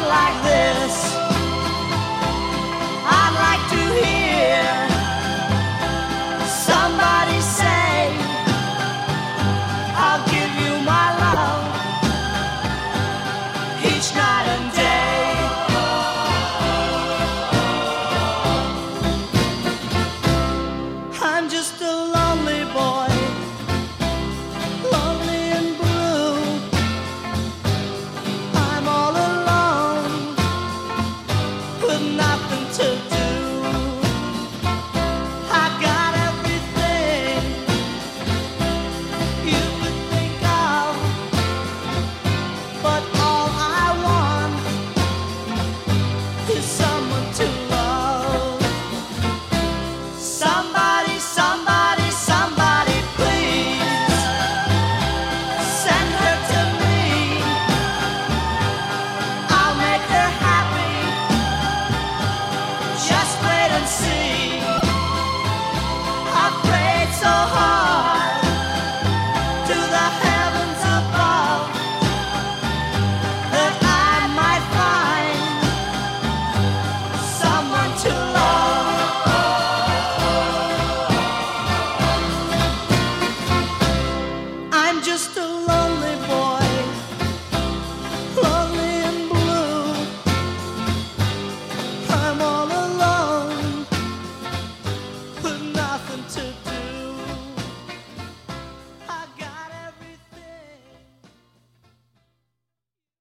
like this. just a.